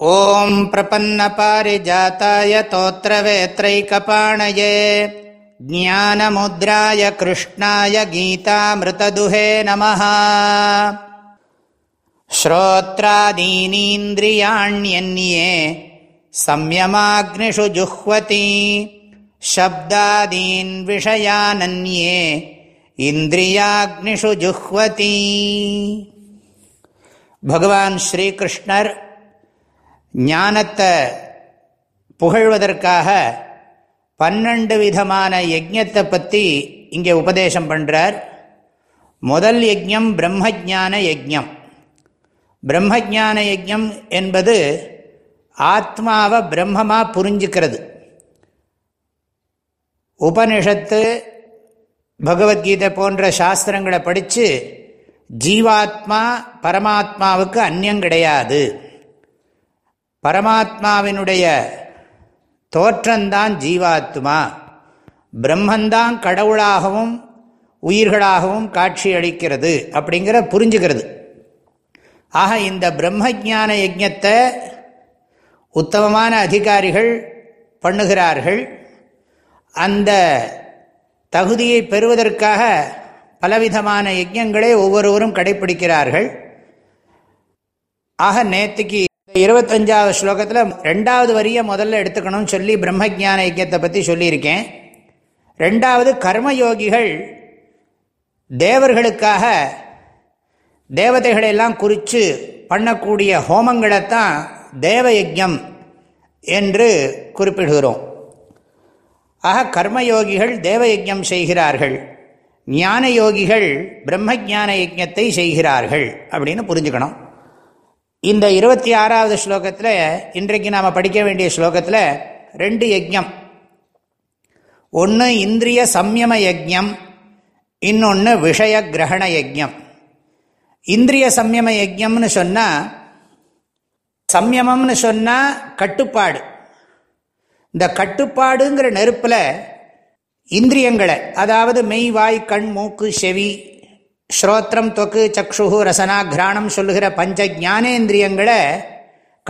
ॐ प्रपन्नपारिजाताय तोत्रवेत्रैकपाणये ज्ञानमुद्राय कृष्णाय गीतामृतदुहे नमः श्रोत्रादीनीन्द्रियाण्यन्ये संयमाग्निषु जुह्वति शब्दादीन् विषयानन्ये इन्द्रियाग्निषु जुह्वति भगवान् श्रीकृष्णर् ஞானத்தை புகழ்வதற்காக பன்னெண்டு விதமான யஜத்தை பற்றி இங்கே உபதேசம் பண்ணுறார் முதல் யஜ்யம் பிரம்மஜான யஜம் பிரம்மஜான யஜம் என்பது ஆத்மாவை பிரம்மமாக புரிஞ்சுக்கிறது. உபனிஷத்து பகவத்கீதை போன்ற சாஸ்திரங்களை படித்து ஜீவாத்மா பரமாத்மாவுக்கு அந்நியம் கிடையாது. பரமாத்மாவினுடைய தோற்றந்தான் ஜீவாத்மா. பிரம்மந்தான் கடவுளாகவும் உயிர்களாகவும் காட்சி அளிக்கிறது அப்படிங்கிற புரிஞ்சுக்கிறது. ஆக இந்த பிரம்ம ஜான யஜத்தை உத்தமமான அதிகாரிகள் பண்ணுகிறார்கள். அந்த தகுதியை பெறுவதற்காக பலவிதமான யஜங்களை ஒவ்வொருவரும் கடைபிடிக்கிறார்கள். ஆக நேற்றுக்கு இருபத்தஞ்சாவது ஸ்லோகத்தில் ரெண்டாவது வரியை முதல்ல எடுத்துக்கணும்னு சொல்லி பிரம்மஜான யஜ்யத்தை பற்றி சொல்லியிருக்கேன். ரெண்டாவது கர்மயோகிகள் தேவர்களுக்காக தேவதைகளெல்லாம் குறித்து பண்ணக்கூடிய ஹோமங்களைத்தான் தேவயஜம் என்று குறிப்பிடுகிறோம். ஆக கர்மயோகிகள் தேவயஜம் செய்கிறார்கள். ஞான யோகிகள் பிரம்மஜான யஜத்தை செய்கிறார்கள் அப்படின்னு புரிஞ்சுக்கணும். இந்த இருபத்தி ஆறாவது ஸ்லோகத்தில் இன்றைக்கு நாம் படிக்க வேண்டிய ஸ்லோகத்தில் ரெண்டு யஜ்யம். ஒன்று இந்திரிய சம்யம யஜ்யம் இன்னொன்று விஷய கிரகண யஜ்யம். இந்திரிய சம்யம யஜ்யம்னு சொன்னால் சம்யமம்னு சொன்னால் கட்டுப்பாடு. இந்த கட்டுப்பாடுங்கிற நெருப்பில் இந்திரியங்களை அதாவது மெய் வாய் கண் மூக்கு செவி ஸ்ரோத்திரம் தொக்கு சக்ஷு ரசனா கிராணம் சொல்லுகிற பஞ்ச ஜானேந்திரியங்களை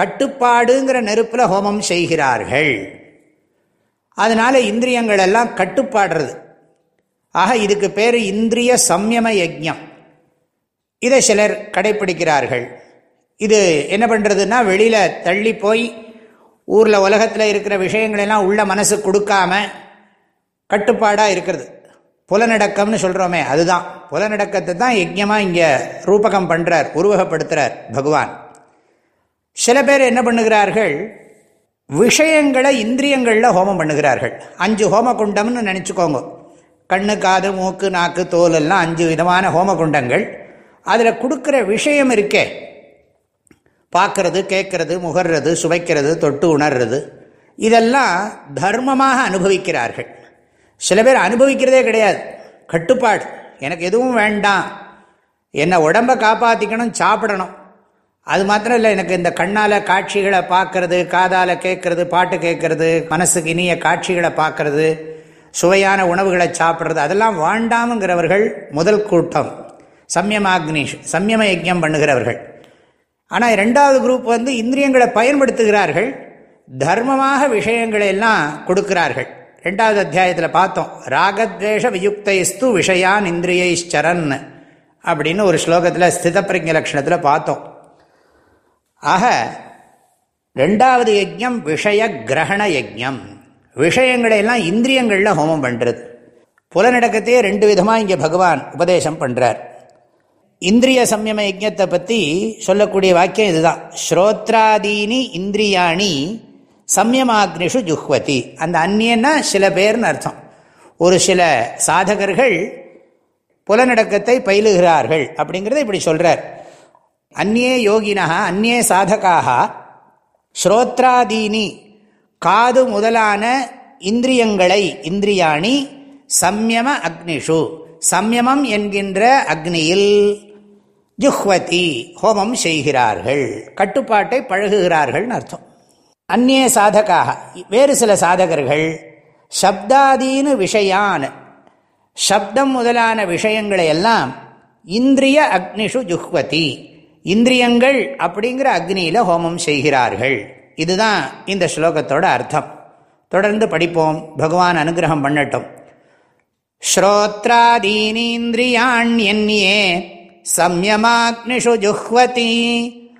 கட்டுப்பாடுங்கிற நெருப்பில் ஹோமம் செய்கிறார்கள். அதனால் இந்திரியங்கள் எல்லாம் கட்டுப்பாடுறது. ஆக இதுக்கு பேர் இந்திரிய சம்யம யஜ்யம். இதை சிலர் கடைப்பிடிக்கிறார்கள். இது என்ன பண்ணுறதுன்னா வெளியில் தள்ளி போய் ஊரில் உலகத்தில் இருக்கிற விஷயங்களெல்லாம் உள்ள மனசு கொடுக்காம கட்டுப்பாடாக இருக்கிறது. புலநடக்கம்னு சொல்கிறோமே அதுதான். புலநடக்கத்தை தான் யஜ்யமாக இங்கே ரூபகம் பண்ணுறார் உருவகப்படுத்துகிறார் பகவான். சில பேர் என்ன பண்ணுகிறார்கள் விஷயங்களை இந்திரியங்களில் ஹோமம் பண்ணுகிறார்கள். அஞ்சு ஹோமகுண்டம்னு நினச்சிக்கோங்க. கண்ணு காது மூக்கு நாக்கு தோல் எல்லாம் அஞ்சு விதமான ஹோமகுண்டங்கள். அதில் கொடுக்குற விஷயம் இருக்கே. பார்க்கறது கேட்கறது முகர்றது சுவைக்கிறது தொட்டு உணர்றது இதெல்லாம் தர்மமாக அனுபவிக்கிறார்கள். சில பேர் அனுபவிக்கிறதே கிடையாது. கட்டுப்பாடு. எனக்கு எதுவும் வேண்டாம். என்னை உடம்பை காப்பாற்றிக்கணும் சாப்பிடணும். அது மாத்திரம் இல்லை எனக்கு இந்த கண்ணால் காட்சிகளை பார்க்கறது காதால் கேட்கறது பாட்டு கேட்கறது மனசுக்கு இனிய காட்சிகளை பார்க்கறது சுவையான உணவுகளை சாப்பிட்றது அதெல்லாம் வேண்டாமுங்கிறவர்கள் முதல் கூட்டம். சம்யமாக்னிஷ் சம்யம யஜ்யம் பண்ணுகிறவர்கள். ஆனால் ரெண்டாவது குரூப் வந்து இந்திரியங்களை பயன்படுத்துகிறார்கள் தர்மமாக விஷயங்களை எல்லாம் கொடுக்கிறார்கள். ரெண்டாவது அத்தியாயத்தில் பார்த்தோம். ராகத்வேஷ வியுக்தைஸ்து விஷயான் இந்திரியைச்சரன் அப்படின்னு ஒரு ஸ்லோகத்தில் ஸ்தித பிரஜ லட்சணத்தில் பார்த்தோம். ஆக ரெண்டாவது யஜ்யம் விஷய கிரகண யஜ்யம். விஷயங்களையெல்லாம் இந்திரியங்களில் ஹோமம் பண்ணுறது புலநடக்கத்தையே ரெண்டு விதமாக இங்கே பகவான் உபதேசம் பண்ணுறார் இந்திரிய சம்யம யஜ்யத்தை பற்றி சொல்லக்கூடிய வாக்கியம் இதுதான். ஸ்ரோத்ராதீனி இந்திரியாணி சம்யமாக்னிஷு ஜுஹ்வதி. அந்த அந்நியன்னா சில பேர்னு அர்த்தம். ஒரு சில சாதகர்கள் புலநடக்கத்தை பயிலுகிறார்கள் அப்படிங்கிறத இப்படி சொல்கிறார் அந்நே யோகினா அந்நே சாதகாக ஸ்ரோத்ராதீனி காது முதலான இந்திரியங்களை இந்திரியாணி சம்யம அக்னிஷு. சம்யமம் என்கின்ற அக்னியில் ஜுஹ்வதி ஹோமம் செய்கிறார்கள். கட்டுப்பாட்டை பழகுகிறார்கள்னு அர்த்தம். அந்நிய சாதகாக. வேறு சில சாதகர்கள் சப்தாதீனு விஷயான் சப்தம் முதலான விஷயங்களை எல்லாம் இந்திரிய அக்னிஷு ஜுஹ்வதி. இந்திரியங்கள் அப்படிங்கிற அக்னியில் ஹோமம் செய்கிறார்கள். இதுதான் இந்த ஸ்லோகத்தோட அர்த்தம். தொடர்ந்து படிப்போம். பகவான் அனுகிரகம் பண்ணட்டும். ஸ்ரோத்ராதீனீந்திரியாண்யே சம்யமாக்னிஷு ஜுஹ்வதி.